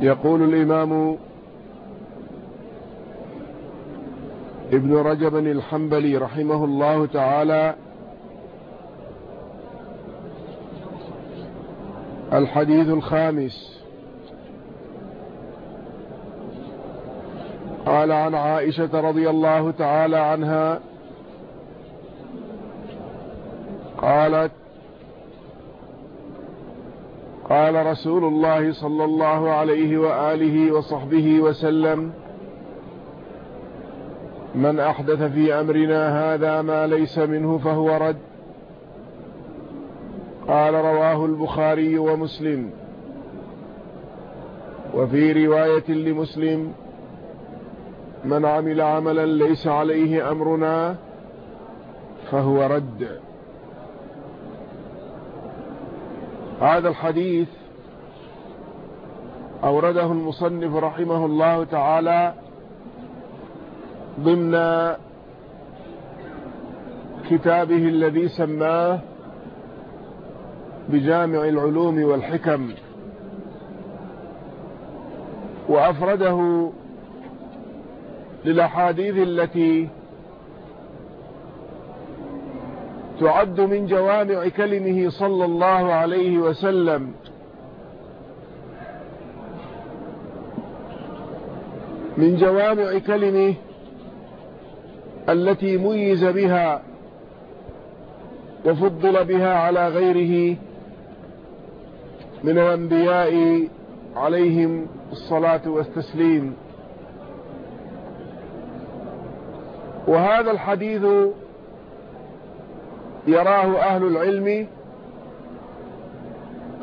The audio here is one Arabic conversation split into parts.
يقول الإمام ابن رجب الحنبلي رحمه الله تعالى الحديث الخامس. قال عن عائشة رضي الله تعالى عنها قالت قال رسول الله صلى الله عليه وآله وصحبه وسلم من أحدث في أمرنا هذا ما ليس منه فهو رد. قال رواه البخاري ومسلم. وفي رواية لمسلم من عمل عملا ليس عليه أمرنا فهو رد. هذا الحديث أورده المصنف رحمه الله تعالى ضمن كتابه الذي سماه بجامع العلوم والحكم وأفرده للأحاديث التي تعد من جوامع كلمه صلى الله عليه وسلم. من جوامع كلمه التي ميز بها وفضل بها على غيره من الأنبياء عليهم الصلاة والتسليم. وهذا الحديث يراه أهل العلم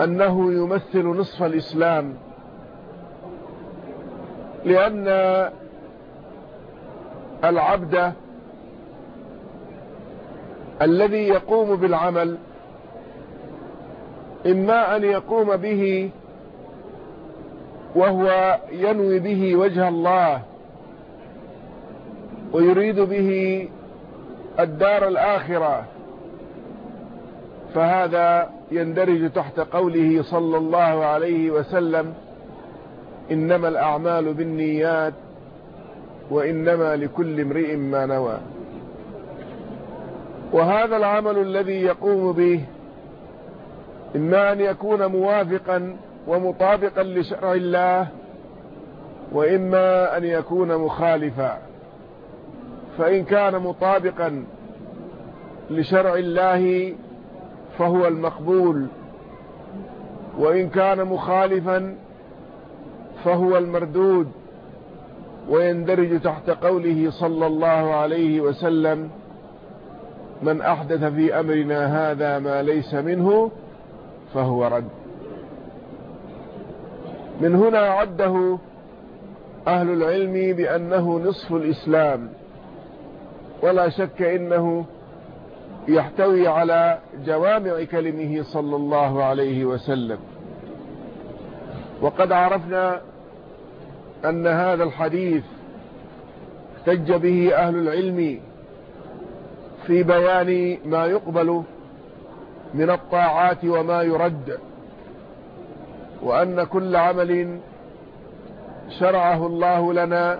أنه يمثل نصف الإسلام لأن العبد الذي يقوم بالعمل إما أن يقوم به وهو ينوي به وجه الله ويريد به الدار الآخرة. فهذا يندرج تحت قوله صلى الله عليه وسلم إنما الأعمال بالنيات وإنما لكل امرئ ما نوى. وهذا العمل الذي يقوم به إما أن يكون موافقا ومطابقا لشرع الله وإما أن يكون مخالفا. فإن كان مطابقا لشرع الله فهو المقبول. وإن كان مخالفا فهو المردود. ويندرج تحت قوله صلى الله عليه وسلم من أحدث في أمرنا هذا ما ليس منه فهو رد. من هنا عده أهل العلم بأنه نصف الإسلام. ولا شك إنه يحتوي على جوامع كلمه صلى الله عليه وسلم. وقد عرفنا أن هذا الحديث احتج به أهل العلم في بيان ما يقبل من الطاعات وما يرد وأن كل عمل شرعه الله لنا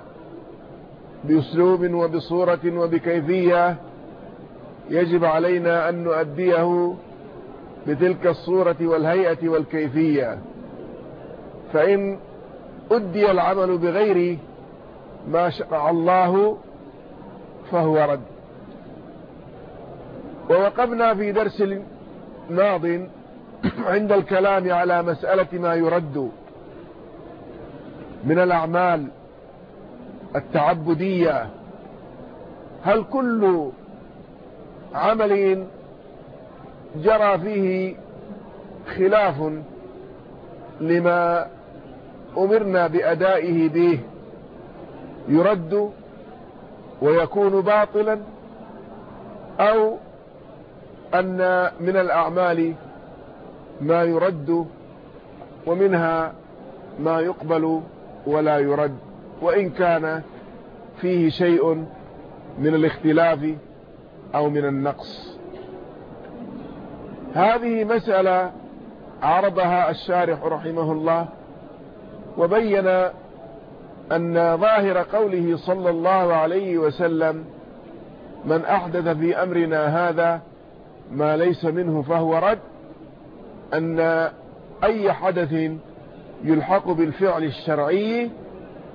بأسلوب وبصورة وبكيفية يجب علينا أن نؤديه بتلك الصورة والهيئة والكيفية. فإن أدي العمل بغير ما شرع الله فهو رد. ووقفنا في درس ماض عند الكلام على مسألة ما يرد من الأعمال التعبدية. هل كل عمل جرى فيه خلاف لما أمرنا بأدائه به يرد ويكون باطلا أو أن من الأعمال ما يرد ومنها ما يقبل ولا يرد وإن كان فيه شيء من الاختلاف أو من النقص. هذه مسألة عرضها الشارح رحمه الله وبين أن ظاهر قوله صلى الله عليه وسلم من أحدث في أمرنا هذا ما ليس منه فهو رد أن أي حدث يلحق بالفعل الشرعي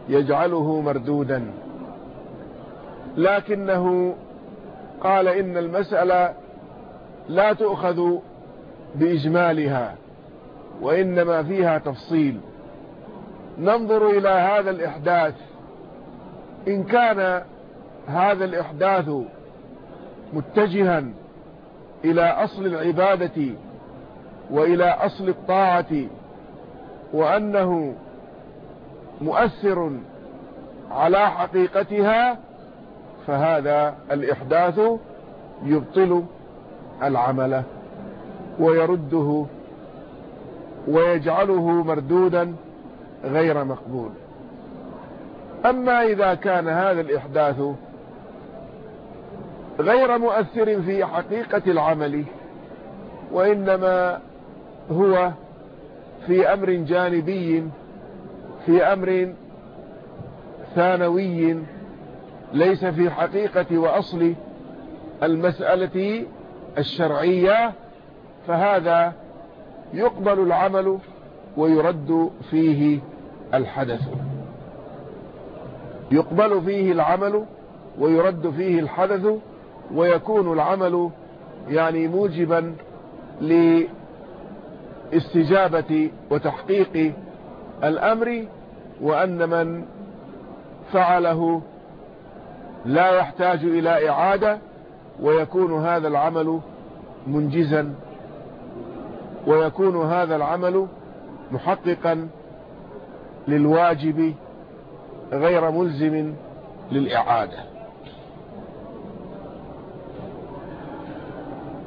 يجعله مردودا. لكنه قال إن المسألة لا تؤخذ بإجمالها وإنما فيها تفصيل. ننظر إلى هذا الإحداث. إن كان هذا الإحداث متجها إلى أصل العبادة وإلى أصل الطاعة وأنه مؤثر على حقيقتها فهذا الإحداث يبطل العمل ويرده ويجعله مردودا غير مقبول. أما إذا كان هذا الإحداث غير مؤثر في حقيقة العمل وإنما هو في أمر جانبي في أمر ثانوي ليس في حقيقة وأصل المسألة الشرعية فهذا يقبل العمل ويرد فيه الحدث. يقبل فيه العمل ويرد فيه الحدث ويكون العمل يعني موجبا لاستجابة وتحقيق الأمر وأن من فعله لا يحتاج إلى إعادة ويكون هذا العمل منجزا ويكون هذا العمل محققا للواجب غير ملزم للإعادة.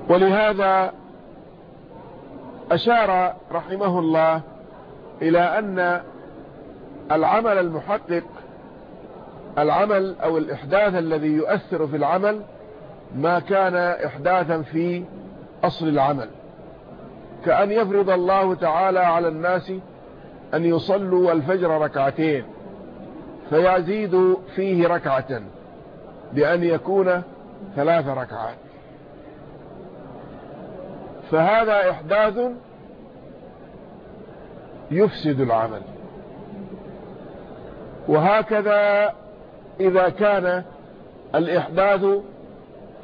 ولهذا أشار رحمه الله إلى أن العمل المحقق العمل أو الإحداث الذي يؤثر في العمل ما كان إحداثا في أصل العمل. كأن يفرض الله تعالى على الناس أن يصلوا الفجر ركعتين فيزيد فيه ركعة بأن يكون ثلاث ركعات. فهذا إحداث يفسد العمل. وهكذا إذا كان الإحداث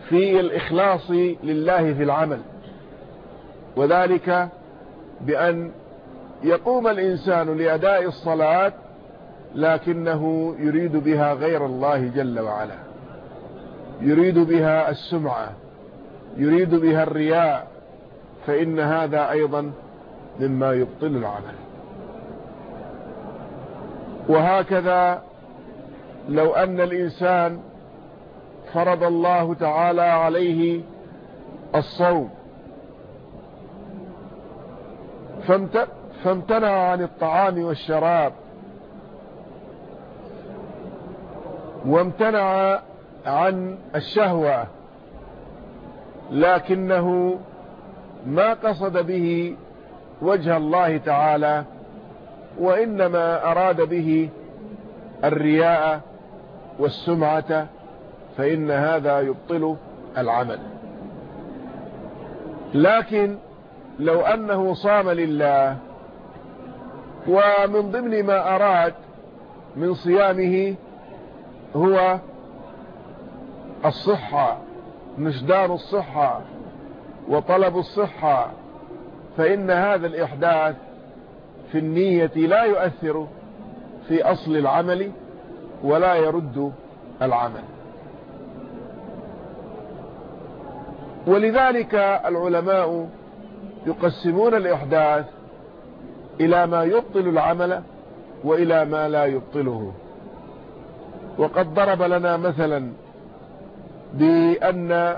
في الإخلاص لله في العمل. وذلك بأن يقوم الإنسان لأداء الصلاة لكنه يريد بها غير الله جل وعلا. يريد بها السمعة. يريد بها الرياء. فإن هذا أيضا مما يبطل العمل. وهكذا لو أن الإنسان فرض الله تعالى عليه الصوم فامتنع عن الطعام والشراب وامتنع عن الشهوة لكنه ما قصد به وجه الله تعالى وإنما أراد به الرياء والسمعة فإن هذا يبطل العمل. لكن لو أنه صام لله ومن ضمن ما أراد من صيامه هو الصحة مجدار الصحة وطلب الصحة فإن هذا الإحداث في النية لا يؤثر في أصل العمل. ولا يرد العمل. ولذلك العلماء يقسمون الإحداث إلى ما يبطل العمل وإلى ما لا يبطله. وقد ضرب لنا مثلا بأن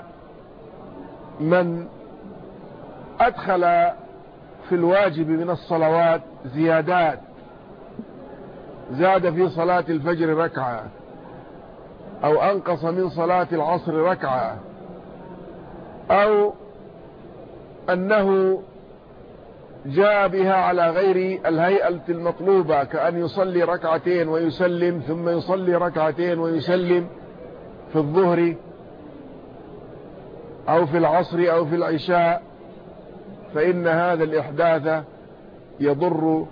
من أدخل في الواجب من الصلوات زيادات زاد في صلاة الفجر ركعة أو أنقص من صلاة العصر ركعة أو أنه جاء بها على غير الهيئة المطلوبة كأن يصلي ركعتين ويسلم ثم يصلي ركعتين ويسلم في الظهر أو في العصر أو في العشاء فإن هذا الإحداث يضر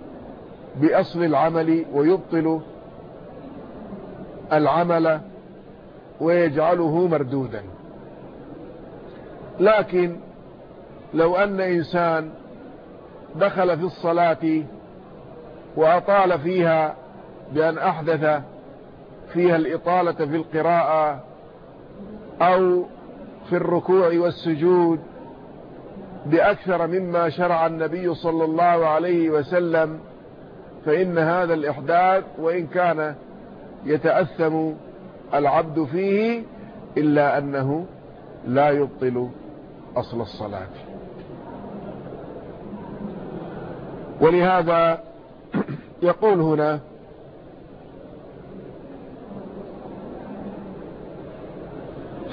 بأصل العمل ويبطل العمل ويجعله مردودا. لكن لو أن إنسان دخل في الصلاة وأطال فيها بأن أحدث فيها الإطالة في القراءة أو في الركوع والسجود بأكثر مما شرع النبي صلى الله عليه وسلم فإن هذا الإحداث وإن كان يتأثم العبد فيه إلا أنه لا يبطل أصل الصلاة. ولهذا يقول هنا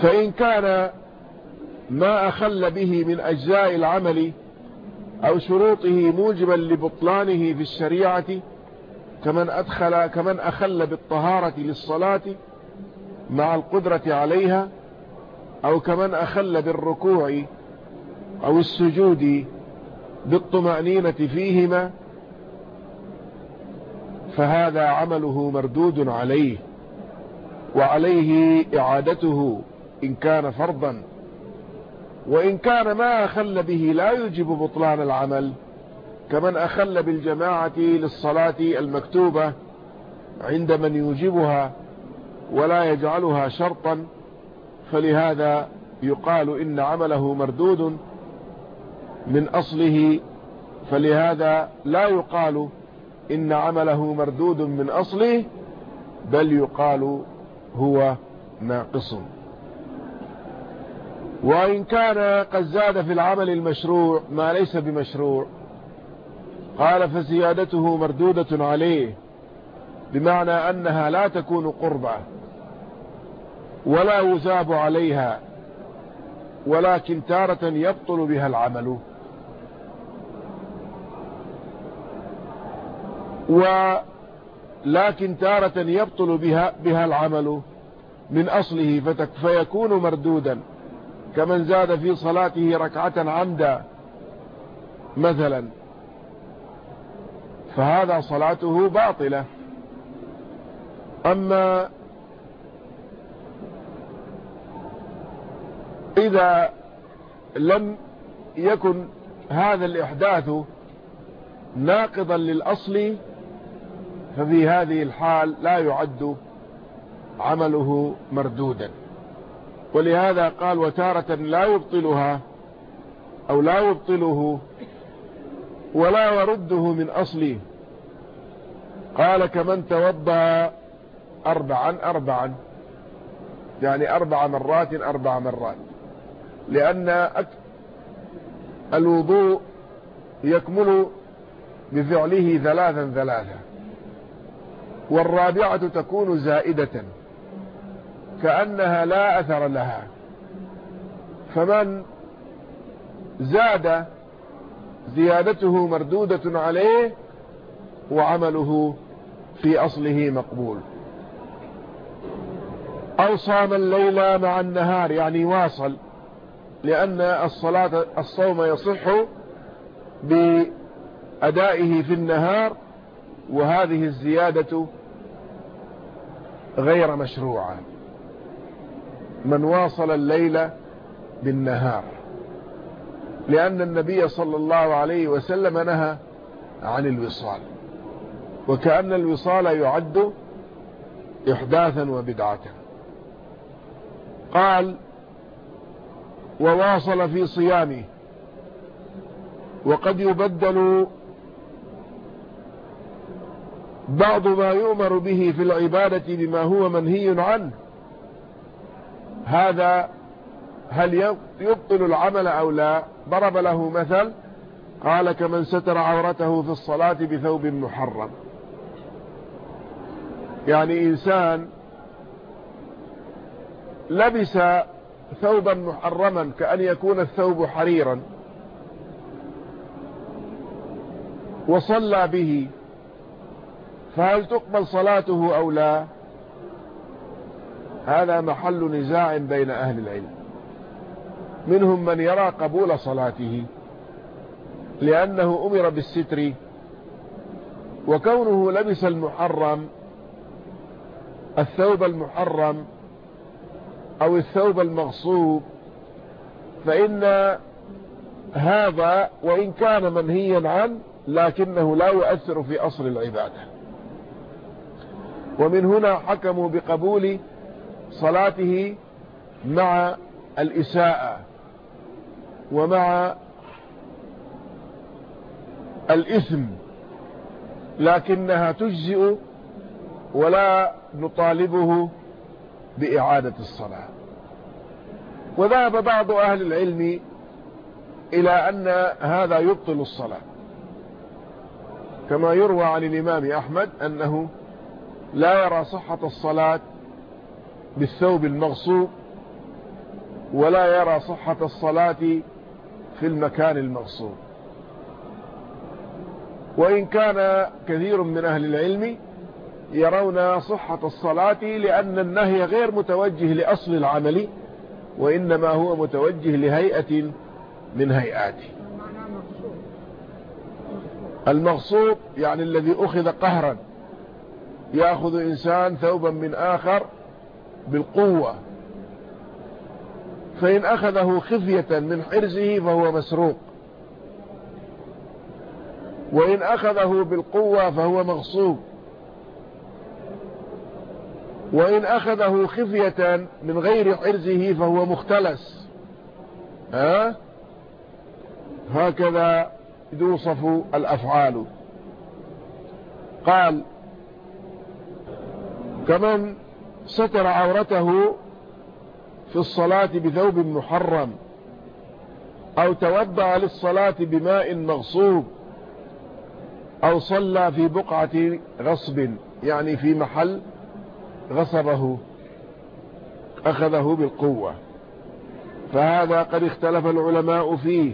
فإن كان ما أخل به من أجزاء العمل أو شروطه موجبا لبطلانه في الشريعة كمن أدخل كمن أخل بالطهارة للصلاة مع القدرة عليها أو كمن أخل بالركوع أو السجود بالطمأنينة فيهما فهذا عمله مردود عليه وعليه إعادته إن كان فرضا. وإن كان ما أخل به لا يجب بطلان العمل كمن أخل بالجماعة للصلاة المكتوبة عند من يوجبها ولا يجعلها شرطا فلهذا يقال إن عمله مردود من أصله فلهذا لا يقال إن عمله مردود من أصله بل يقال هو ناقص. وإن كان قد زاد في العمل المشروع ما ليس بمشروع. قال فزيادته مردودة عليه بمعنى أنها لا تكون قربة ولا يثاب عليها ولكن تارة يبطل بها العمل. ولكن تارة يبطل بها, بها العمل من أصله فيكون مردودا. كمن زاد في صلاته ركعة عمدا مثلا. فهذا صلاته باطلة. أما إذا لم يكن هذا الإحداث ناقضا للأصل ففي هذه الحال لا يعد عمله مردودا. ولهذا قال وتارة لا يبطلها أو لا يبطله ولا يرده من أصله. قال كمن توضى أربعا أربعا يعني أربع مرات أربع مرات لأن الوضوء يكمل بفعله ثلاثا ثلاثا والرابعة تكون زائدة. كأنها لا أثر لها. فمن زاد زيادته مردودة عليه وعمله في أصله مقبول. أو صام الليل مع النهار يعني واصل لأن الصلاة الصوم يصح بأدائه في النهار وهذه الزيادة غير مشروعة. من واصل الليل بالنهار. لأن النبي صلى الله عليه وسلم نهى عن الوصال. وكأن الوصال يعد إحداثا وبدعة. قال وواصل في صيامه. وقد يبدل بعض ما يؤمر به في العبادة بما هو منهي عنه. هذا هل يبطل العمل أو لا؟ ضرب له مثل قال كمن ستر عورته في الصلاة بثوب محرم. يعني إنسان لبس ثوبا محرما كأن يكون الثوب حريرا وصلى به فهل تقبل صلاته أو لا؟ هذا محل نزاع بين أهل العلم. منهم من يرى قبول صلاته لأنه أمر بالستر وكونه لبس المحرم الثوب المحرم أو الثوب المغصوب فإن هذا وإن كان منهيا عنه لكنه لا يؤثر في أصل العبادة. ومن هنا حكموا بقبول صلاته مع الإساءة ومع الإثم لكنها تجزئ ولا نطالبه بإعادة الصلاة. وذهب بعض أهل العلم إلى أن هذا يبطل الصلاة. كما يروى عن الإمام أحمد أنه لا يرى صحة الصلاة بالثوب المغصوب ولا يرى صحة الصلاة في المكان المغصوب. وإن كان كثير من أهل العلم يرون صحة الصلاة لأن النهي غير متوجه لأصل العمل وإنما هو متوجه لهيئة من هيئاته. المغصوب يعني الذي أخذ قهرا يأخذ إنسان ثوبا من آخر بالقوة. فإن أخذه خفية من حرزه فهو مسروق. وإن أخذه بالقوة فهو مغصوب. وإن أخذه خفية من غير حرزه فهو مختلس. ها؟ هكذا يوصف الأفعال. قال كمن ستر عورته في الصلاة بثوب محرم أو توضع للصلاة بماء مغصوب أو صلى في بقعة غصب يعني في محل غصبه أخذه بالقوة. فهذا قد اختلف العلماء فيه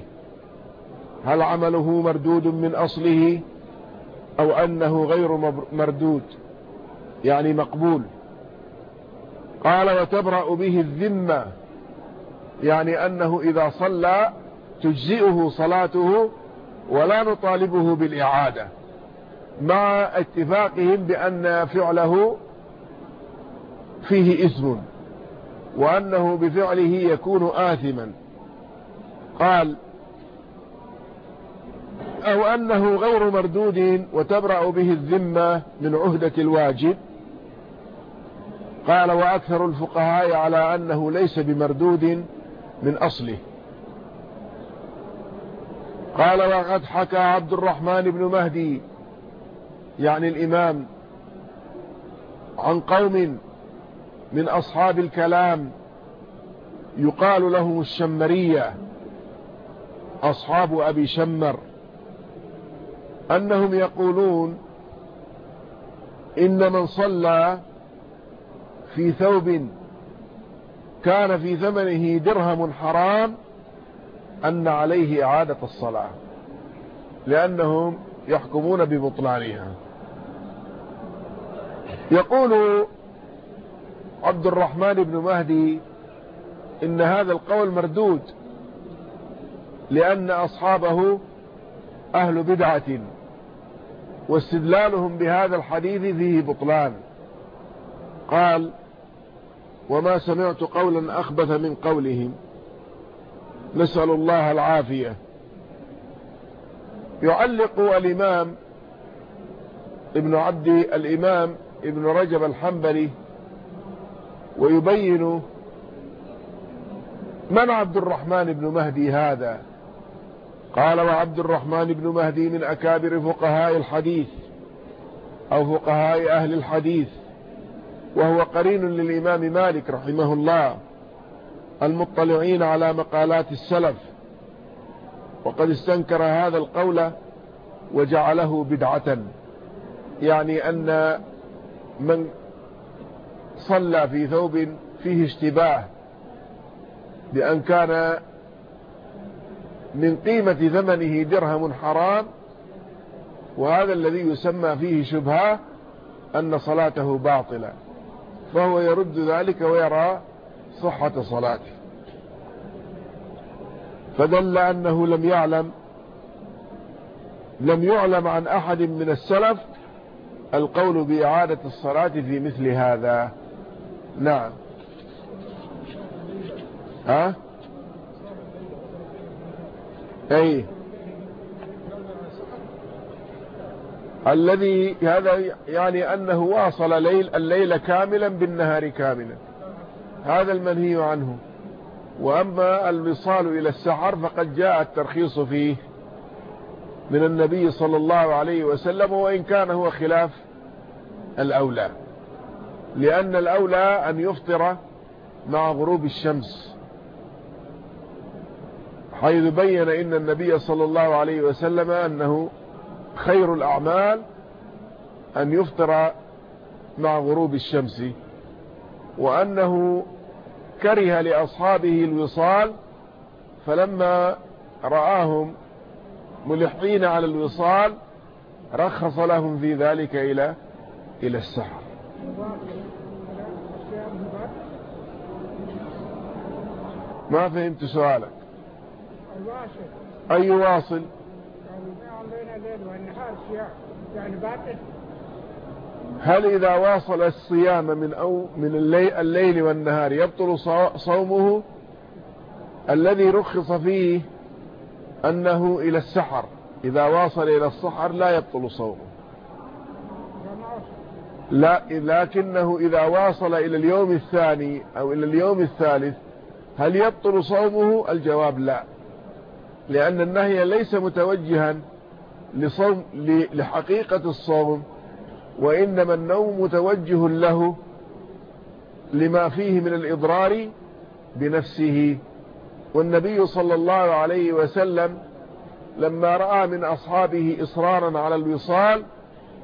هل عمله مردود من أصله أو أنه غير مردود يعني مقبول. قال وتبرأ به الذمة يعني أنه إذا صلى تجزئه صلاته ولا نطالبه بالإعادة مع اتفاقهم بأن فعله فيه إثم وأنه بفعله يكون آثما. قال أو أنه غير مردود وتبرأ به الذمة من عهدة الواجب قال وأكثر الفقهاء على أنه ليس بمردود من أصله. قال وقد حكى عبد الرحمن بن مهدي يعني الإمام عن قوم من أصحاب الكلام يقال لهم الشمرية أصحاب أبي شمر أنهم يقولون إن من صلى في ثوب كان في ثمنه درهم حرام أن عليه إعادة الصلاة لأنهم يحكمون ببطلانها. يقول عبد الرحمن بن مهدي إن هذا القول مردود لأن أصحابه أهل بدعة واستدلالهم بهذا الحديث فيه بطلان. قال وما سمعت قولا أخبث من قولهم. نسأل الله العافية. يعلق الإمام ابن عبد الإمام ابن رجب الحنبلي ويبين من عبد الرحمن بن مهدي هذا. قال وعبد الرحمن بن مهدي من أكابر فقهاء الحديث أو فقهاء أهل الحديث. وهو قرين للإمام مالك رحمه الله المطلعين على مقالات السلف. وقد استنكر هذا القول وجعله بدعة. يعني أن من صلى في ثوب فيه اشتباه بأن كان من قيمة ثمنه درهم حرام وهذا الذي يسمى فيه شبهة أن صلاته باطلة. فهو يرد ذلك ويرى صحة صلاته. فدل أنه لم يعلم لم يعلم عن أحد من السلف القول بإعادة الصلاة في مثل هذا. نعم. ها؟ أي. الذي هذا يعني أنه واصل ليل الليل كاملا بالنهار كاملا. هذا المنهي عنه. وأما الوصال إلى السحر فقد جاء الترخيص فيه من النبي صلى الله عليه وسلم وإن كان هو خلاف الأولى. لأن الأولى أن يفطر مع غروب الشمس. حيث بين إن النبي صلى الله عليه وسلم أنه خير الأعمال أن يفطر مع غروب الشمس وأنه كره لأصحابه الوصال فلما رآهم ملحين على الوصال رخص لهم في ذلك إلى إلى السحر ما فهمت سؤالك؟ أي واصل؟ يعني هل إذا واصل الصيام من أو من الليل, الليل والنهار يبطل صومه؟ الذي رخص فيه أنه إلى السحر. إذا واصل إلى السحر لا يبطل صومه. لا لكنه إذا واصل إلى اليوم الثاني أو إلى اليوم الثالث هل يبطل صومه؟ الجواب لا. لأن النهي ليس متوجها لصوم لحقيقة الصوم وإنما النوم متوجه له لما فيه من الإضرار بنفسه. والنبي صلى الله عليه وسلم لما رأى من أصحابه إصرارا على الوصال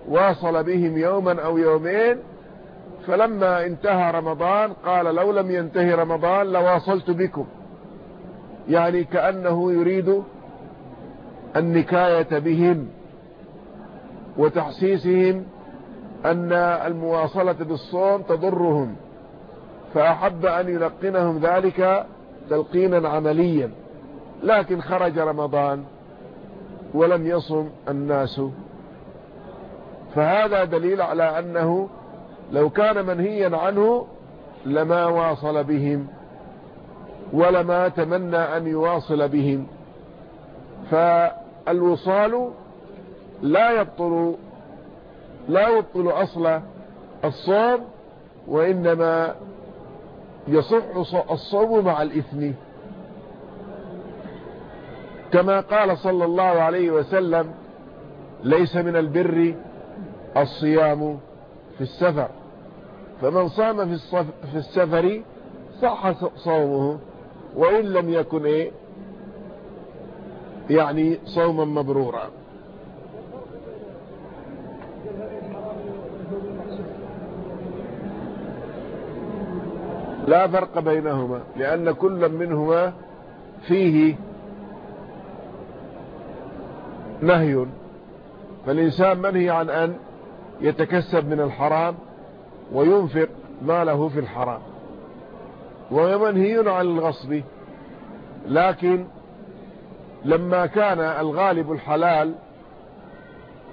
واصل بهم يوما أو يومين فلما انتهى رمضان قال لو لم ينتهي رمضان لواصلت بكم. يعني كأنه يريد النكاية بهم وتحسيسهم أن المواصلة بالصوم تضرهم فأحب أن يلقنهم ذلك تلقينا عمليا. لكن خرج رمضان ولم يصم الناس. فهذا دليل على أنه لو كان منهيا عنه لما واصل بهم ولما تمنى أن يواصل بهم. فالوصال لا يبطل لا يبطل أصل الصوم وإنما يصح الصوم مع الإثم. كما قال صلى الله عليه وسلم ليس من البر الصيام في السفر. فمن صام في السفر صح صومه وإن لم يكن إيه؟ يعني صوما مبرورا. لا فرق بينهما لأن كل منهما فيه نهي. فالإنسان منهي عن أن يتكسب من الحرام وينفق ماله في الحرام. ومنهي عن الغصب لكن لما كان الغالب الحلال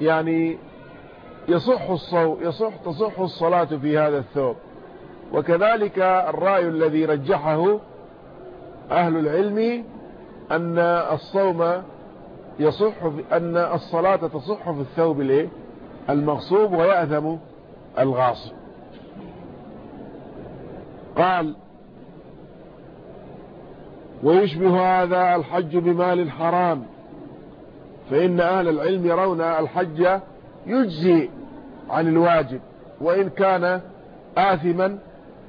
يعني يصح الصو يصح تصح الصلاة في هذا الثوب. وكذلك الرأي الذي رجحه أهل العلم أن الصوم يصح أن الصلاة تصح في الثوب المغصوب ويأثم الغاصب. قال ويشبه هذا الحج بمال حرام فإن أهل العلم يرون الحج يجزي عن الواجب وإن كان آثما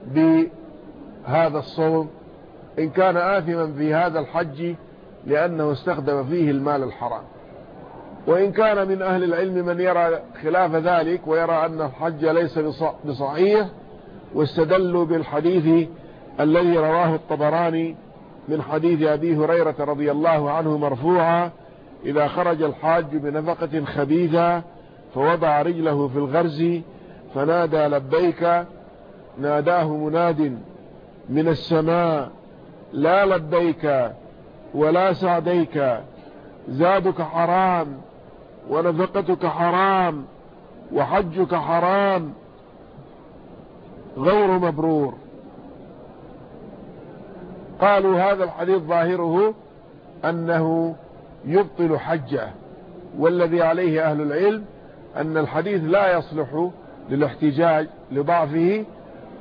بهذا الصوم إن كان آثما في هذا الحج لأنه استخدم فيه المال الحرام. وإن كان من أهل العلم من يرى خلاف ذلك ويرى أن الحج ليس بصحيح واستدلوا بالحديث الذي رواه الطبراني من حديث أبي هريرة رضي الله عنه مرفوعا إذا خرج الحاج بنفقة خبيثة فوضع رجله في الغرز فنادى لبيك ناداه مناد من السماء لا لبيك ولا سعديك زادك حرام ونفقتك حرام وحجك حرام غير مبرور. قالوا هذا الحديث ظاهره أنه يبطل حجه والذي عليه أهل العلم أن الحديث لا يصلح للاحتجاج لضعفه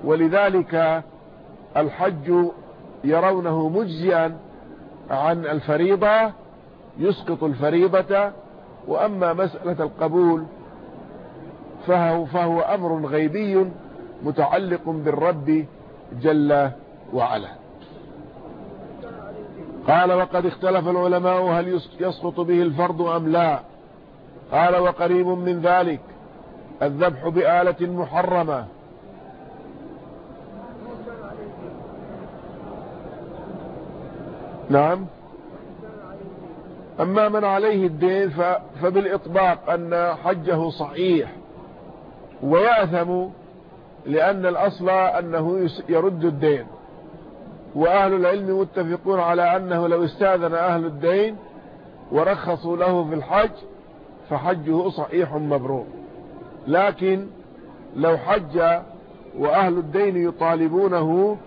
ولذلك الحج يرونه مجزيا عن الفريضة يسقط الفريضة وأما مسألة القبول فهو, فهو أمر غيبي متعلق بالرب جل وعلا. قال وقد اختلف العلماء هل يسقط به الفرض أم لا. قال وقريب من ذلك الذبح بآلة محرمة. نعم. أما من عليه الدين فبالإطباق أن حجه صحيح ويأثم لأن الأصل أنه يرد الدين. وأهل العلم متفقون على أنه لو استاذن أهل الدين ورخصوا له في الحج فحجه صحيح مبرور. لكن لو حج وأهل الدين يطالبونه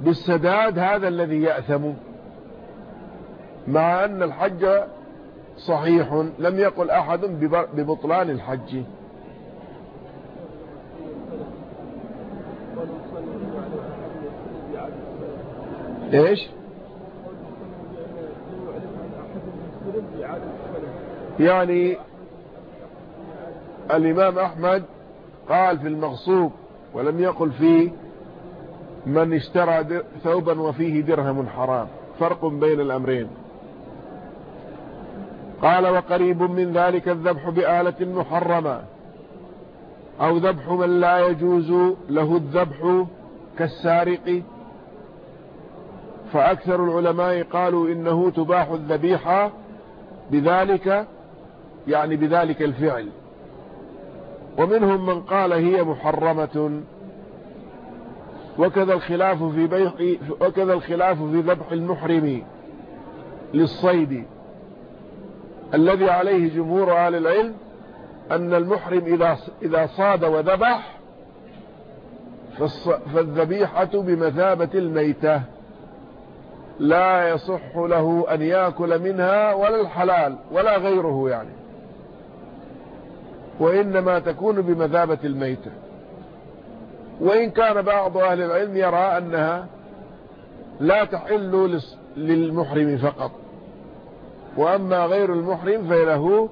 بالسداد هذا الذي يأثم مع أن الحج صحيح لم يقل أحد ببطلان الحج. إيش؟ يعني الإمام أحمد قال في المغصوب ولم يقل فيه من اشترى ثوبا وفيه درهم حرام. فرق بين الأمرين. قال وقريب من ذلك الذبح بآلة محرمة. أو ذبح من لا يجوز له الذبح كالسارق فأكثر العلماء قالوا إنه تباح الذبيحة بذلك يعني بذلك الفعل. ومنهم من قال هي محرمة. وكذا الخلاف في بيع وكذا الخلاف في ذبح المحرم للصيد. الذي عليه جمهور أهل العلم أن المحرم إذا إذا صاد وذبح فالذبيحة بمثابة الميتة. لا يصح له أن يأكل منها ولا الحلال ولا غيره يعني. وإنما تكون بمثابة الميتة. وإن كان بعض أهل العلم يرى أنها لا تحل للمحرم فقط. وأما غير المحرم فله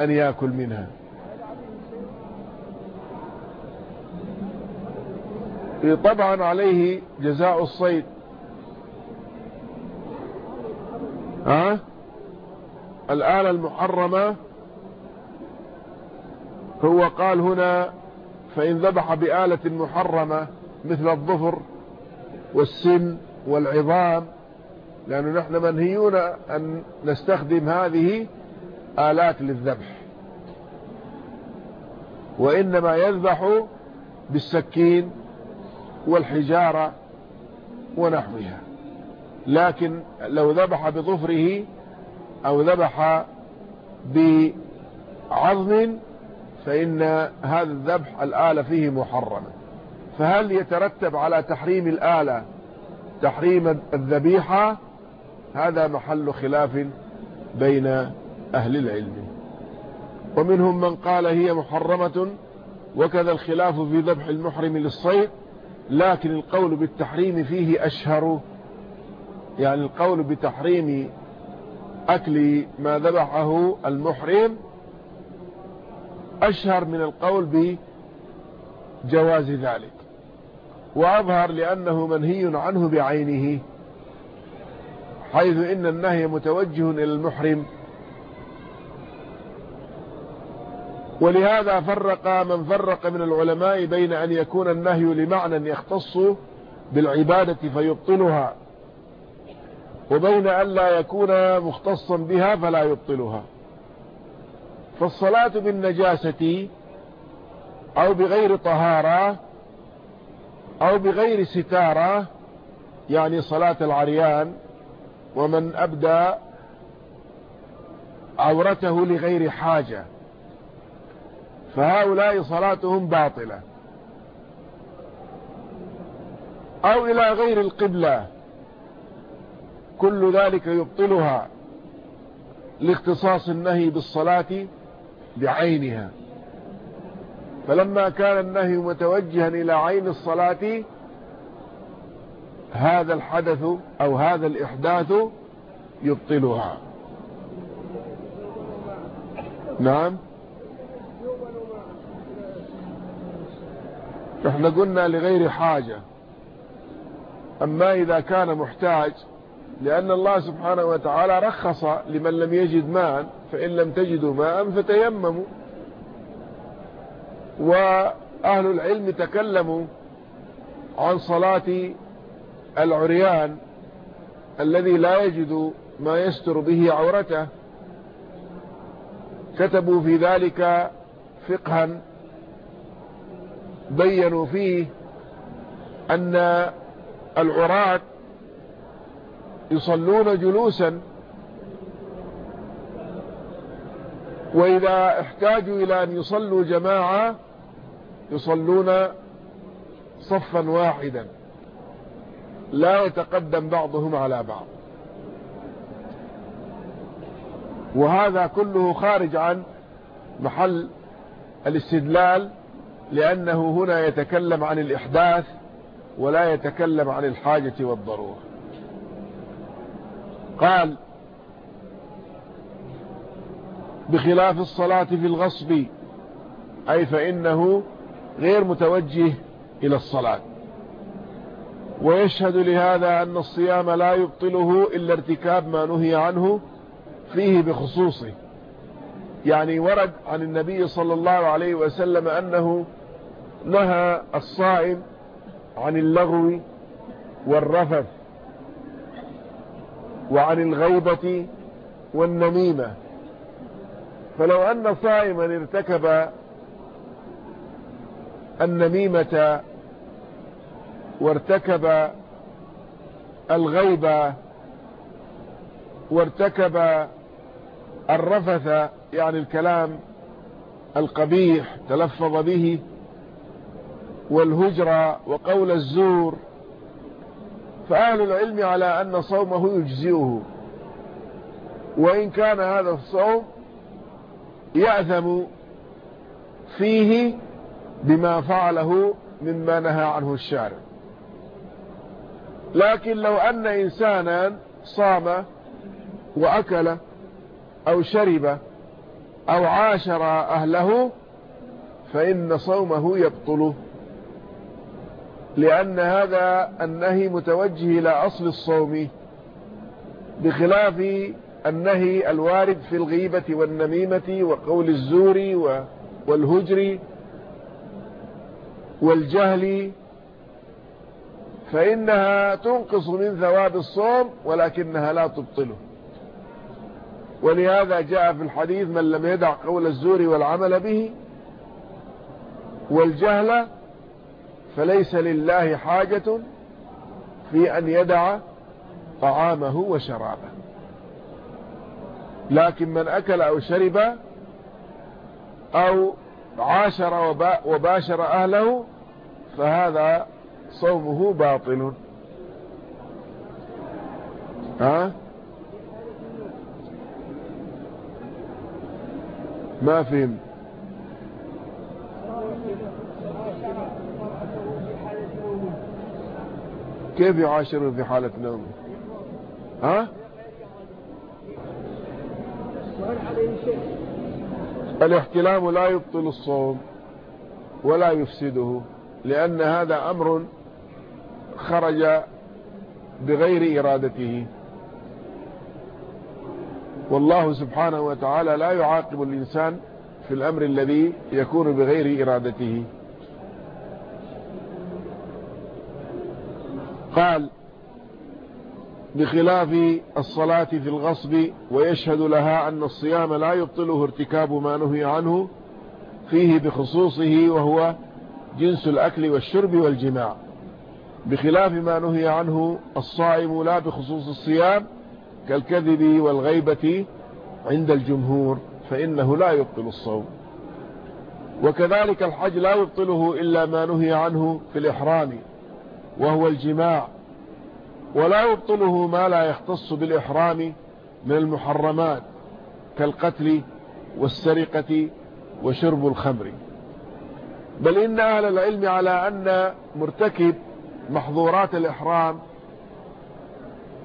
أن يأكل منها. طبعا عليه جزاء الصيد. ها؟ الآلة المحرمة هو قال هنا فإن ذبح بآلة محرمة مثل الظفر والسن والعظام لأنه نحن منهيون أن نستخدم هذه آلات للذبح. وإنما يذبح بالسكين والحجارة ونحوها. لكن لو ذبح بظفره أو ذبح بعظم فإن هذا الذبح الآلة فيه محرمة. فهل يترتب على تحريم الآلة تحريم الذبيحة؟ هذا محل خلاف بين أهل العلم. ومنهم من قال هي محرمة وكذا الخلاف في ذبح المحرم للصيد لكن القول بالتحريم فيه أشهر يعني القول بتحريم أكل ما ذبحه المحرم أشهر من القول بجواز ذلك وأظهر لأنه منهي عنه بعينه حيث إن النهي متوجه إلى المحرم. ولهذا فرق من فرق من العلماء بين أن يكون النهي لمعنى يختص بالعبادة فيبطلها. وبين أن لا يكون مختصا بها فلا يبطلها. فالصلاة بالنجاسة أو بغير طهارة أو بغير ستارة يعني صلاة العريان ومن أبدى عورته لغير حاجة. فهؤلاء صلاتهم باطلة. أو إلى غير القبلة. كل ذلك يبطلها لاختصاص النهي بالصلاة بعينها. فلما كان النهي متوجها إلى عين الصلاة هذا الحدث أو هذا الإحداث يبطلها. نعم. إحنا قلنا لغير حاجة. أما إذا كان محتاج لأن الله سبحانه وتعالى رخص لمن لم يجد ماء فإن لم تجدوا ماء فتيمموا. وأهل العلم تكلموا عن صلاة العريان الذي لا يجد ما يستر به عورته. كتبوا في ذلك فقها بينوا فيه أن العراة يصلون جلوسا. وإذا احتاجوا إلى أن يصلوا جماعة يصلون صفا واحدا. لا يتقدم بعضهم على بعض. وهذا كله خارج عن محل الاستدلال لأنه هنا يتكلم عن الإحداث ولا يتكلم عن الحاجة والضرورة. قال بخلاف الصلاة في الغصب أي فإنه غير متوجه إلى الصلاة. ويشهد لهذا أن الصيام لا يبطله إلا ارتكاب ما نهي عنه فيه بخصوصه. يعني ورد عن النبي صلى الله عليه وسلم أنه نهى الصائم عن اللغو والرفث. وعن الغيبة والنميمة. فلو أن صائما ارتكب النميمة وارتكب الغيبة وارتكب الرفث يعني الكلام القبيح تلفظ به والهجرة وقول الزور فأهل العلم على أن صومه يجزئه. وإن كان هذا الصوم يأثم فيه بما فعله مما نهى عنه الشارع. لكن لو أن إنسانا صام وأكل أو شرب أو عاشر أهله فإن صومه يبطل لأن هذا النهي متوجه إلى أصل الصوم بخلاف النهي الوارد في الغيبة والنميمة وقول الزور والهجر والجهل فإنها تنقص من ثواب الصوم ولكنها لا تبطله. ولهذا جاء في الحديث من لم يدع قول الزور والعمل به والجهل فليس لله حاجة في أن يدع طعامه وشرابه. لكن من أكل أو شرب أو عاشر وباشر أهله فهذا صومه باطل. ها؟ ما فهم؟ كيف يعاشره في حالة نومه ها؟ الاحتلام لا يبطل الصوم ولا يفسده لأن هذا أمر خرج بغير إرادته. والله سبحانه وتعالى لا يعاقب الإنسان في الأمر الذي يكون بغير إرادته. قال بخلاف الصلاة في الغصب ويشهد لها أن الصيام لا يبطله ارتكاب ما نهي عنه فيه بخصوصه وهو جنس الأكل والشرب والجماع. بخلاف ما نهي عنه الصائم لا بخصوص الصيام كالكذب والغيبة عند الجمهور فإنه لا يبطل الصوم. وكذلك الحج لا يبطله إلا ما نهي عنه في الإحرام. وهو الجماع ولا يبطله ما لا يختص بالإحرام من المحرمات كالقتل والسرقة وشرب الخمر. بل إن أهل العلم على أن مرتكب محظورات الإحرام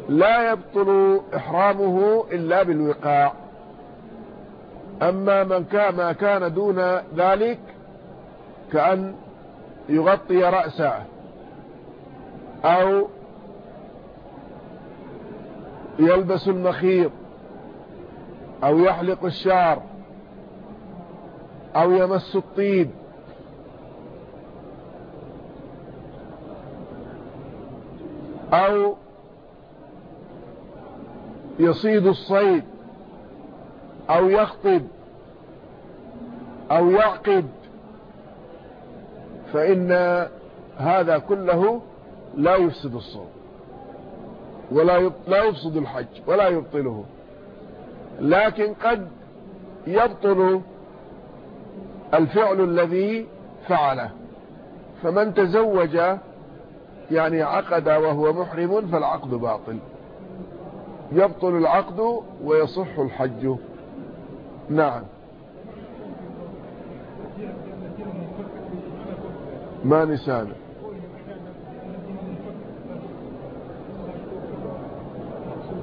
لا يبطل إحرامه إلا بالوقاع. أما من كان ما كان دون ذلك كأن يغطي رأسه. أو يلبس المخيط أو يحلق الشعر أو يمس الطيب. أو يصيد الصيد أو يخطب أو يعقد. فإن هذا كله لا يفسد الصوم ولا لا يفسد الحج ولا يبطله. لكن قد يبطل الفعل الذي فعله. فمن تزوج يعني عقد وهو محرم فالعقد باطل. يبطل العقد ويصح الحج. نعم. ما نسانه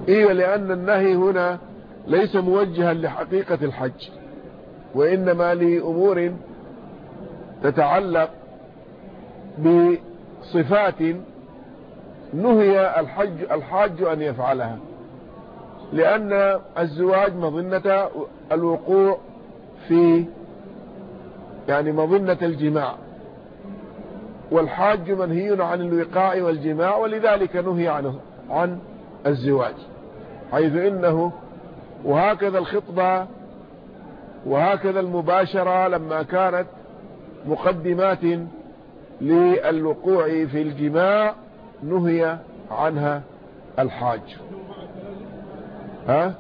إيه لأن النهي هنا ليس موجها لحقيقة الحج وإنما لأمور تتعلق بصفات نهي الحج الحاج أن يفعلها. لأن الزواج مظنة الوقوع في يعني مظنة الجماع والحاج منهي عن الوقاع والجماع ولذلك نهي عنه عن الزواج. حيث إنه وهكذا الخطبة وهكذا المباشرة لما كانت مقدمات للوقوع في الجماع نهي عنها الحاج. ها؟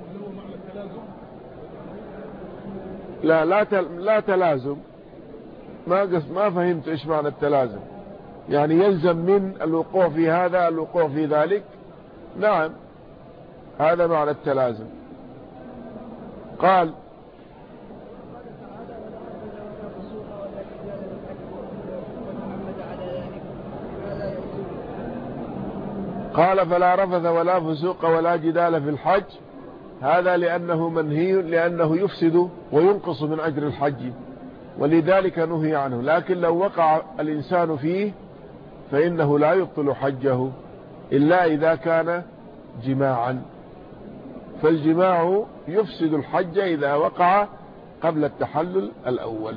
لا لا لا تلازم. ما قص ما فهمت إيش معنى التلازم. يعني يلزم من الوقوع في هذا الوقوع في ذلك. نعم. هذا معنى التلازم. قال قال فلا رفث ولا فسوق ولا جدال في الحج. هذا لأنه منهي لأنه يفسد وينقص من أجر الحج ولذلك نهي عنه. لكن لو وقع الإنسان فيه فإنه لا يبطل حجه إلا إذا كان جماعا. فالجماع يفسد الحج إذا وقع قبل التحلل الأول.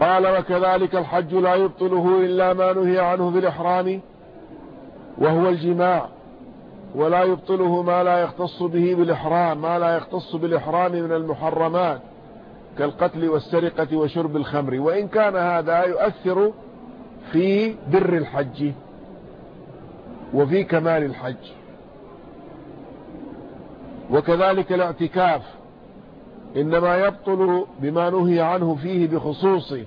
قال وكذلك الحج لا يبطله إلا ما نهي عنه بالإحرام وهو الجماع ولا يبطله ما لا يختص به بالإحرام ما لا يختص بالإحرام من المحرمات كالقتل والسرقة وشرب الخمر. وإن كان هذا يؤثر في بر الحج وفي كمال الحج. وكذلك الاعتكاف إنما يبطل بما نهي عنه فيه بخصوصه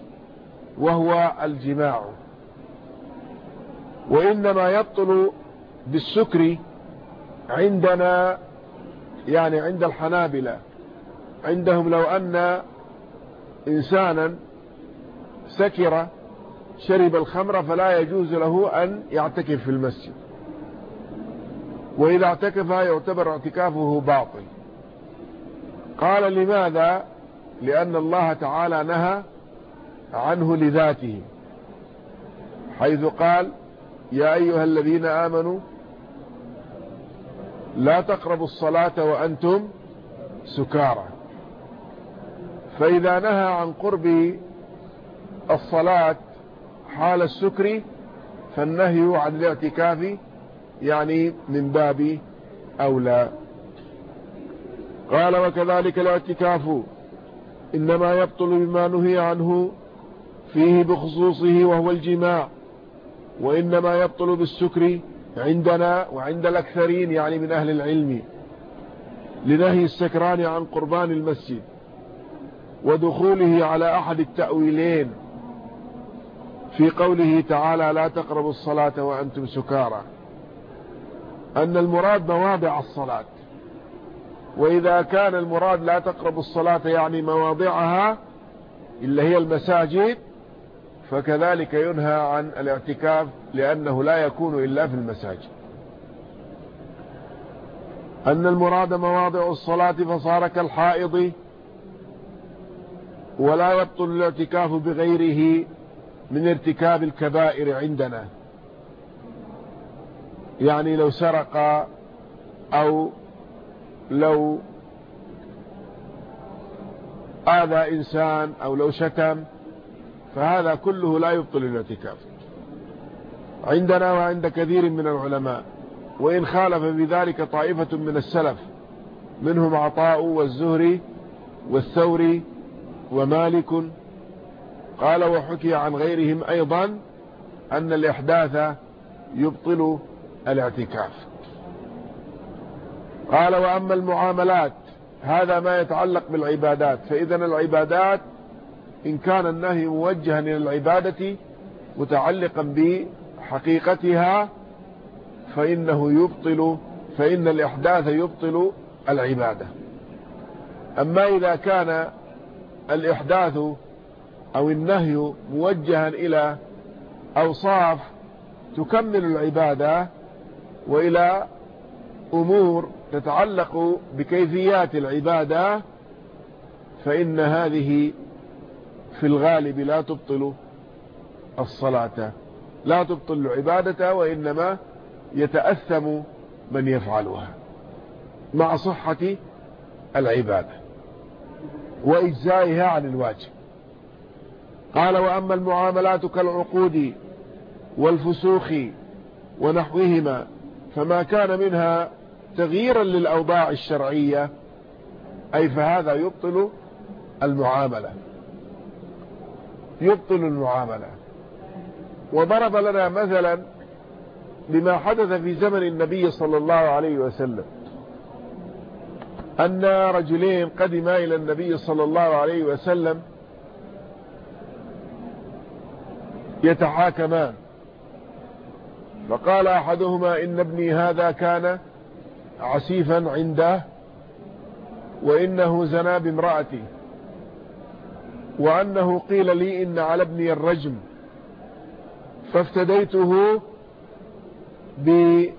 وهو الجماع. وإنما يبطل بالسكر عندنا يعني عند الحنابلة. عندهم لو أن إنسانا سكر شرب الخمر فلا يجوز له أن يعتكف في المسجد. وإذا اعتكف يعتبر اعتكافه باطل. قال لماذا؟ لأن الله تعالى نهى عنه لذاته. حيث قال يا أيها الذين آمنوا لا تقربوا الصلاة وأنتم سكارى. فإذا نهى عن قرب الصلاة حال السكر فالنهي عن الاعتكاف يعني من باب أولى. قال وكذلك الاعتكاف إنما يبطل بما نهي عنه فيه بخصوصه وهو الجماع وإنما يبطل بالسكر عندنا وعند الأكثرين يعني من أهل العلم لنهي السكران عن قربان المسجد ودخوله على أحد التأويلين. في قوله تعالى لا تقربوا الصلاة وأنتم سكارى. أن المراد مواضع الصلاة. وإذا كان المراد لا تقربوا الصلاة يعني مواضعها إلا هي المساجد فكذلك ينهى عن الاعتكاف لأنه لا يكون إلا في المساجد. أن المراد مواضع الصلاة فصار كالحائض ولا يبطل الاعتكاف بغيره من ارتكاب الكبائر عندنا. يعني لو سرق أو لو آذى إنسان أو لو شتم فهذا كله لا يبطل الاعتكاف عندنا وعند كثير من العلماء وإن خالف بذلك طائفة من السلف منهم عطاء والزهري والثوري ومالك قال وحكي عن غيرهم أيضا أن الإحداث يبطل الاعتكاف. قال وأما المعاملات هذا ما يتعلق بالعبادات فإذا العبادات إن كان النهي موجها إلى العبادة متعلقا بحقيقتها فإنه يبطل فإن الإحداث يبطل العبادة. أما إذا كان الإحداث أو النهي موجها إلى أوصاف تكمل العبادة وإلى أمور تتعلق بكيفيات العبادة فإن هذه في الغالب لا تبطل الصلاة. لا تبطل العبادة وإنما يتأثم من يفعلها مع صحة العبادة وإجزائها عن الواجب. قال وأما المعاملات كالعقود والفسوخ ونحوهما فما كان منها تغييرا للأوضاع الشرعية أي فهذا يبطل المعاملة. يبطل المعاملة. وضرب لنا مثلا بما حدث في زمن النبي صلى الله عليه وسلم. أن رجلين قدما إلى النبي صلى الله عليه وسلم يتحاكمان فقال أحدهما إن ابني هذا كان عسيفا عنده وإنه زنا بامرأتي وأنه قيل لي إن على ابني الرجم فافتديته بمئة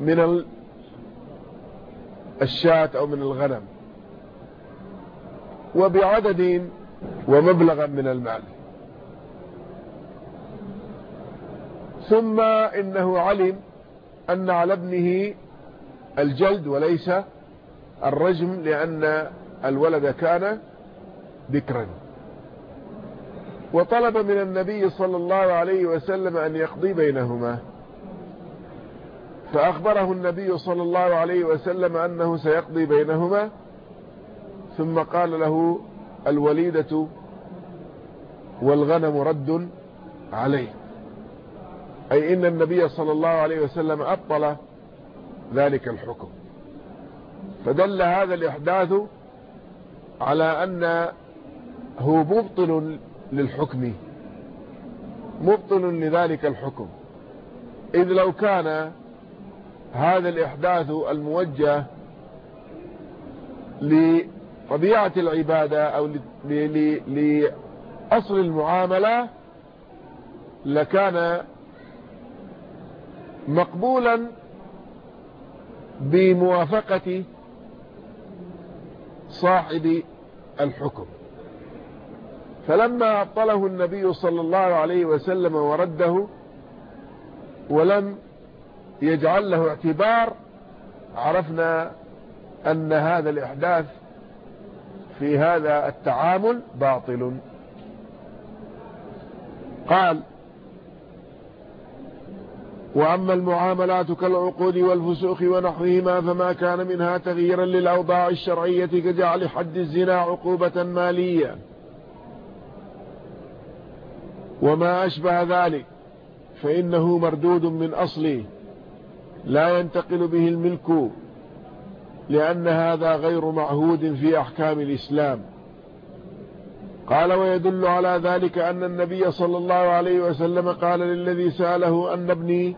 من الشاة أو من الغنم. وبعدد ومبلغا من المال. ثم إنه علم أن على ابنه الجلد وليس الرجم لأن الولد كان بكرا. وطلب من النبي صلى الله عليه وسلم أن يقضي بينهما. فأخبره النبي صلى الله عليه وسلم أنه سيقضي بينهما ثم قال له الوليدة والغنم رد عليه. أي إن النبي صلى الله عليه وسلم أبطل ذلك الحكم. فدل هذا الإحداث على أنه مبطل للحكم. مبطل لذلك الحكم. إذ لو كان هذا الإحداث الموجه لطبيعة العبادة أو لأصل المعاملة لكان مقبولا بموافقة صاحب الحكم. فلما أبطله النبي صلى الله عليه وسلم ورده ولم يجعل له اعتبار عرفنا أن هذا الإحداث في هذا التعامل باطل. قال وأما المعاملات كالعقود والفسوق ونحوهما فما كان منها تغييرا للأوضاع الشرعية كجعل حد الزنا عقوبة مالية. وما أشبه ذلك فإنه مردود من أصله لا ينتقل به الملك لأن هذا غير معهود في أحكام الإسلام. قال ويدل على ذلك أن النبي صلى الله عليه وسلم قال للذي سأله أن ابني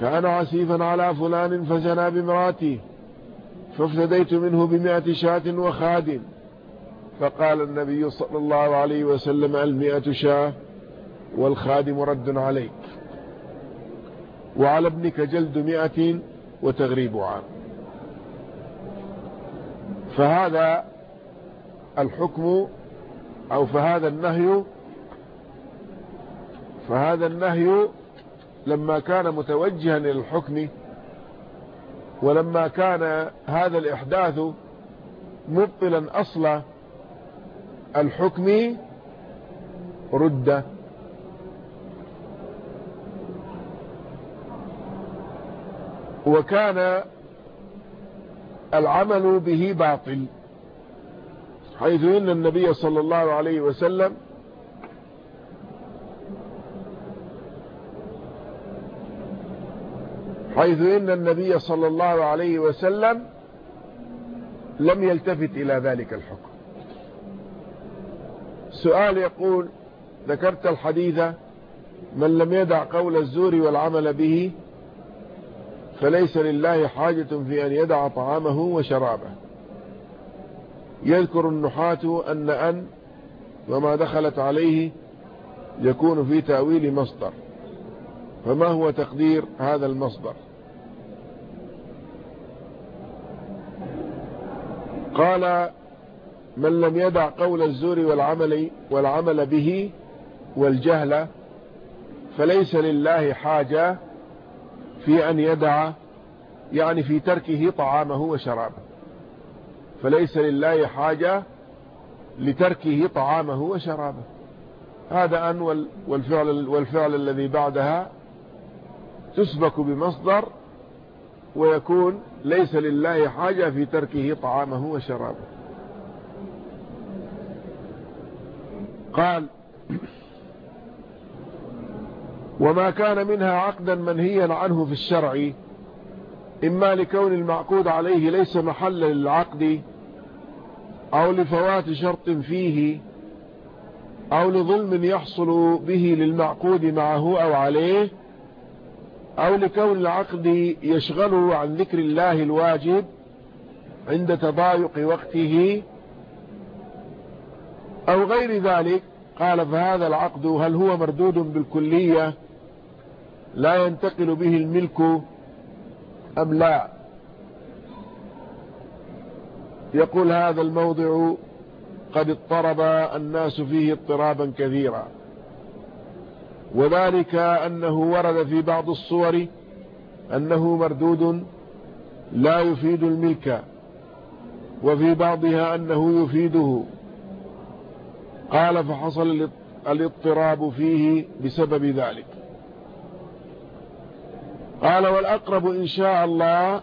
كان عسيفا على فلان فزنى بامرأتي فافتديت منه بمئة شاة وخاد. فقال النبي صلى الله عليه وسلم المئة شاة والخادم رد عليك. وعلى ابنك جلد مئة وتغريب عام. فهذا الحكم أو فهذا النهي فهذا النهي لما كان متوجها إلى الحكم ولما كان هذا الإحداث مبطلا أصل الحكم رد. وكان العمل به باطل. حيث إن النبي صلى الله عليه وسلم حيث إن النبي صلى الله عليه وسلم لم يلتفت إلى ذلك الحكم. سؤال يقول ذكرت الحديث من لم يدع قول الزور والعمل به فليس لله حاجة في أن يدع طعامه وشرابه. يذكر النحاة أن أن وما دخلت عليه يكون في تأويل مصدر. فما هو تقدير هذا المصدر؟ قال من لم يدع قول الزور والعمل, والعمل به والجهل فليس لله حاجة في أن يدع يعني في تركه طعامه وشرابه. فليس لله حاجة لتركه طعامه وشرابه. هذا أن والفعل, والفعل الذي بعدها تسبك بمصدر ويكون ليس لله حاجة في تركه طعامه وشرابه. قال وما كان منها عقدا منهيا عنه في الشرع إما لكون المعقود عليه ليس محلا للعقد أو لفوات شرط فيه أو لظلم يحصل به للمعقود معه أو عليه أو لكون العقد يشغله عن ذكر الله الواجب عند تضايق وقته أو غير ذلك. قال فهذا العقد هل هو مردود بالكلية لا ينتقل به الملك أم لا؟ يقول هذا الموضع قد اضطرب الناس فيه اضطرابا كثيرا. وذلك أنه ورد في بعض الصور أنه مردود لا يفيد الملك وفي بعضها أنه يفيده. قال فحصل الاضطراب فيه بسبب ذلك. قال والأقرب إن شاء الله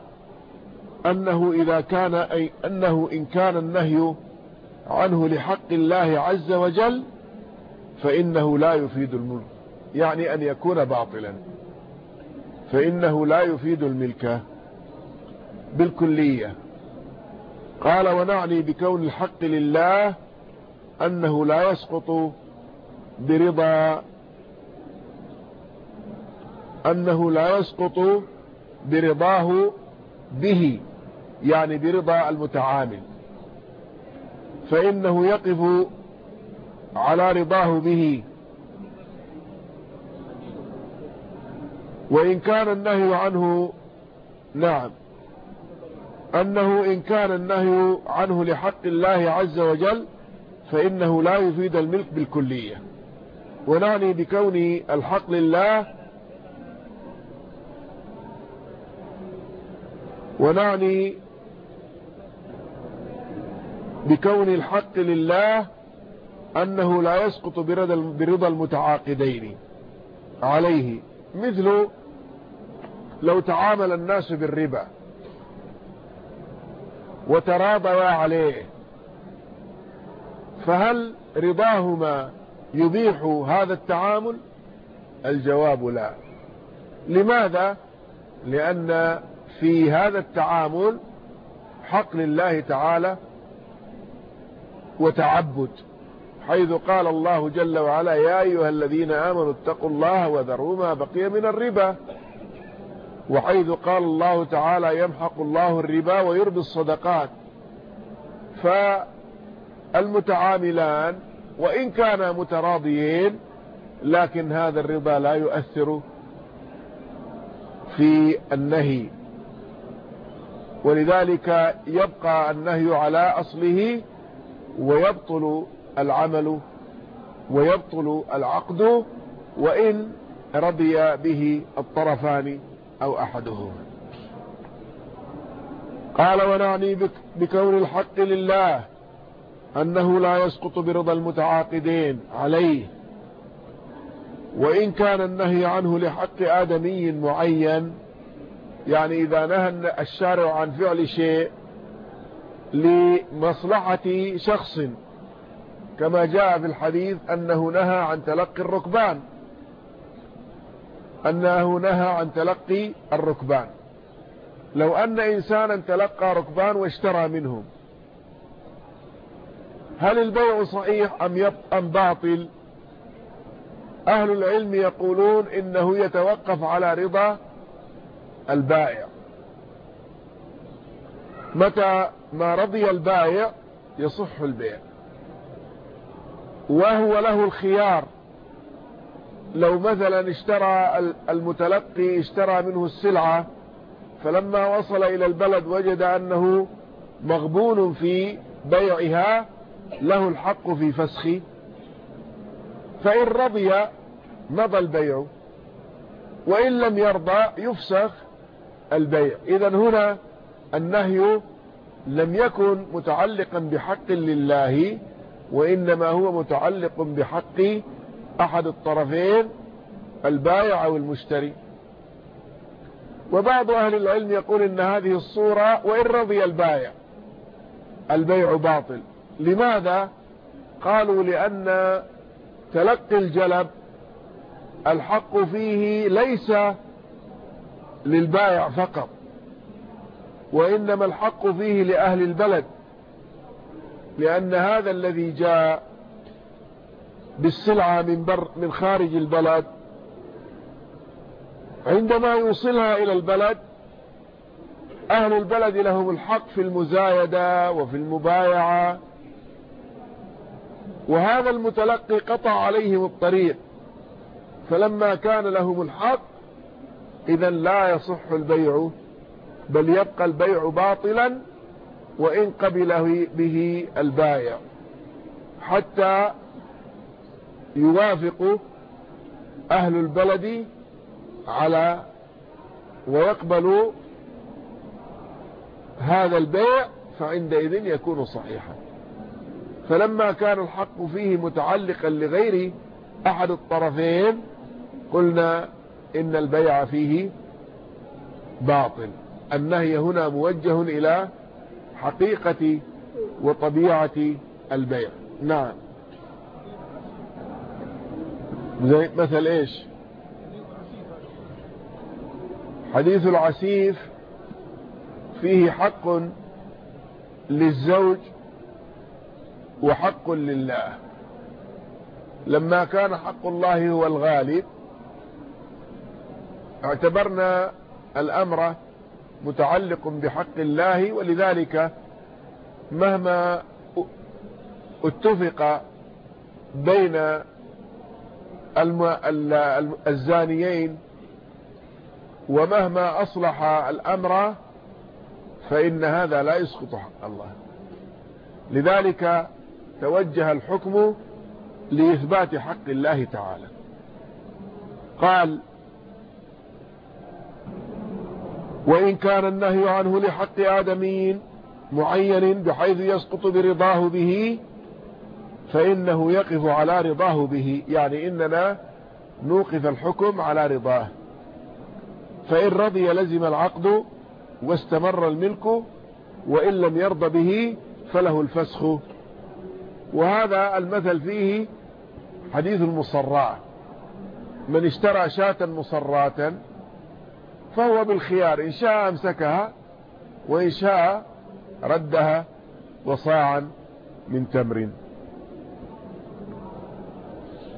أنه إذا كان أي أنه إن كان النهي عنه لحق الله عز وجل فإنه لا يفيد الملك. يعني أن يكون باطلا. فإنه لا يفيد الملك بالكلية. قال ونعني بكون الحق لله أنه لا يسقط برضا أنه لا يسقط برضاه به يعني برضا المتعامل. فإنه يقف على رضاه به. وإن كان النهي عنه نعم أنه إن كان النهي عنه لحق الله عز وجل فإنه لا يفيد الملك بالكلية. ونعني بكون الحق لله ونعني بكون الحق لله أنه لا يسقط برضا المتعاقدين عليه مثل لو تعامل الناس بالربا وتراضوا عليه فهل رضاهما يبيح هذا التعامل؟ الجواب لا. لماذا؟ لأن في هذا التعامل حق لله تعالى وتعبد حيث قال الله جل وعلا يا أيها الذين آمنوا اتقوا الله وذروا ما بقي من الربا وحيث قال الله تعالى يمحق الله الربا ويربي الصدقات فالمتعاملان وإن كانا متراضيين لكن هذا الرضا لا يؤثر في النهي. ولذلك يبقى النهي على أصله ويبطل العمل ويبطل العقد وإن رضي به الطرفان أو أحدهما. قال ونعني بكون الحق لله أنه لا يسقط برضا المتعاقدين عليه. وإن كان النهي عنه لحق آدمي معين يعني إذا نهى الشارع عن فعل شيء لمصلحة شخص كما جاء في الحديث أنه نهى عن تلقي الركبان. أنه نهى عن تلقي الركبان. لو أن إنسانا تلقى ركبان واشترى منهم هل البيع صحيح أم, أم باطل؟ أهل العلم يقولون إنه يتوقف على رضا البائع. متى ما رضي البائع يصح البيع. وهو له الخيار. لو مثلا اشترى المتلقي اشترى منه السلعة فلما وصل إلى البلد وجد أنه مغبون في بيعها له الحق في فسخ فإن رضي مضى البيع. وإن لم يرضى يفسخ. البيع. إذا هنا النهي لم يكن متعلقا بحق لله وإنما هو متعلق بحق أحد الطرفين البايع أو المشتري. وبعض أهل العلم يقول إن هذه الصورة وإن رضي البايع البيع باطل. لماذا؟ قالوا لأن تلقي الجلب الحق فيه ليس للبائع فقط. وإنما الحق فيه لأهل البلد لأن هذا الذي جاء بالسلعة من, بر من خارج البلد عندما يوصلها إلى البلد أهل البلد لهم الحق في المزايدة وفي المبايعة. وهذا المتلقي قطع عليهم الطريق فلما كان لهم الحق إذا لا يصح البيع بل يبقى البيع باطلا وإن قبل به البائع. حتى يوافق أهل البلد على ويقبلوا هذا البيع فعندئذ يكون صحيحا. فلما كان الحق فيه متعلقا لغير أحد الطرفين قلنا إن البيع فيه باطل. النهي هنا موجه إلى حقيقة وطبيعة البيع. نعم. زي مثل إيش؟ حديث العسيف فيه حق للزوج وحق لله. لما كان حق الله هو الغالب اعتبرنا الأمر متعلق بحق الله ولذلك مهما اتفق بين الزانيين ومهما أصلح الأمر فإن هذا لا يسقط حق الله. لذلك توجه الحكم لإثبات حق الله تعالى. قال وإن كان النهي عنه لحق آدمين معين بحيث يسقط برضاه به فإنه يقف على رضاه به. يعني إننا نوقف الحكم على رضاه. فإن رضي لزم العقد واستمر الملك وإن لم يرضى به فله الفسخ. وهذا المثل فيه حديث المصراع. من اشترى شاة مصراة فهو بالخيار إن شاء أمسكها وإن شاء ردها وصاعا من تمر.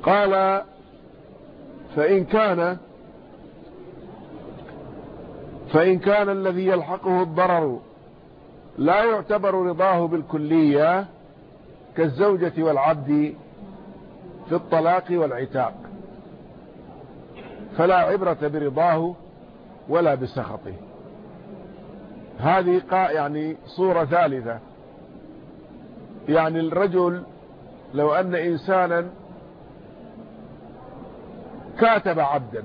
قال فإن كان فإن كان الذي يلحقه الضرر لا يعتبر رضاه بالكلية كالزوجة والعبد في الطلاق والعتاق فلا عبرة برضاه ولا بسخطه. هذه يعني صورة ثالثة. يعني الرجل لو أن إنسانا كاتب عبدا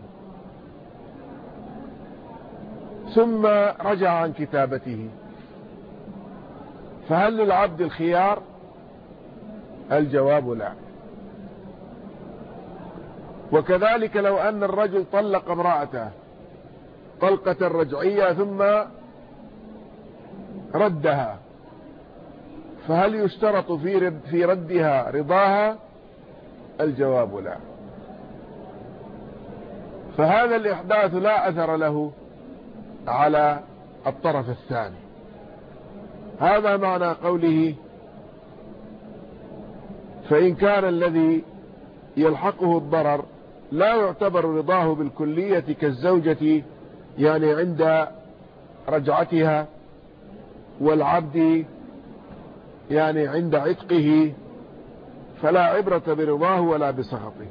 ثم رجع عن كتابته فهل للعبد الخيار؟ الجواب لا. وكذلك لو أن الرجل طلق امرأته طلقة رجعية ثم ردها. فهل يشترط في في ردها رضاها؟ الجواب لا. فهذا الإحداث لا أثر له على الطرف الثاني. هذا معنى قوله فإن كان الذي يلحقه الضرر لا يعتبر رضاه بالكلية كالزوجة يعني عند رجعتها والعبد يعني عند عتقه فلا عبرة برضاه ولا بسخطه.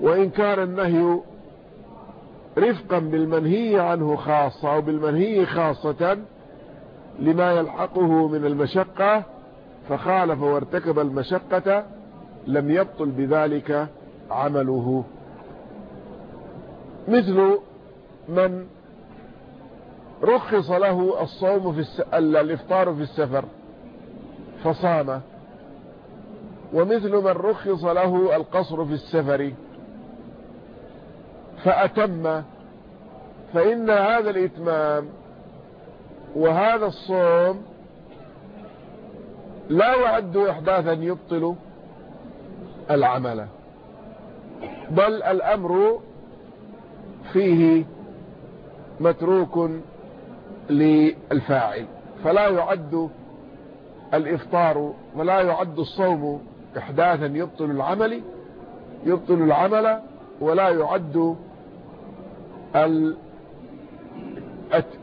وإن كان النهي رفقا بالمنهي عنه خاصة أو بالمنهي خاصة لما يلحقه من المشقة فخالف وارتكب المشقة لم يبطل بذلك عمله. مثل من رخص له الصوم في الس... الإفطار في السفر فصام. ومثل من رخص له القصر في السفر فأتم. فإن هذا الإتمام وهذا الصوم لا يعد إحداثا يبطل العمل بل الأمر فيه متروك للفاعل فلا يعد الإفطار ولا يعد الصوم إحداثا يبطل العمل يبطل العمل ولا يعد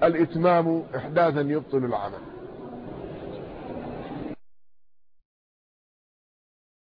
الإتمام إحداثا يبطل العمل.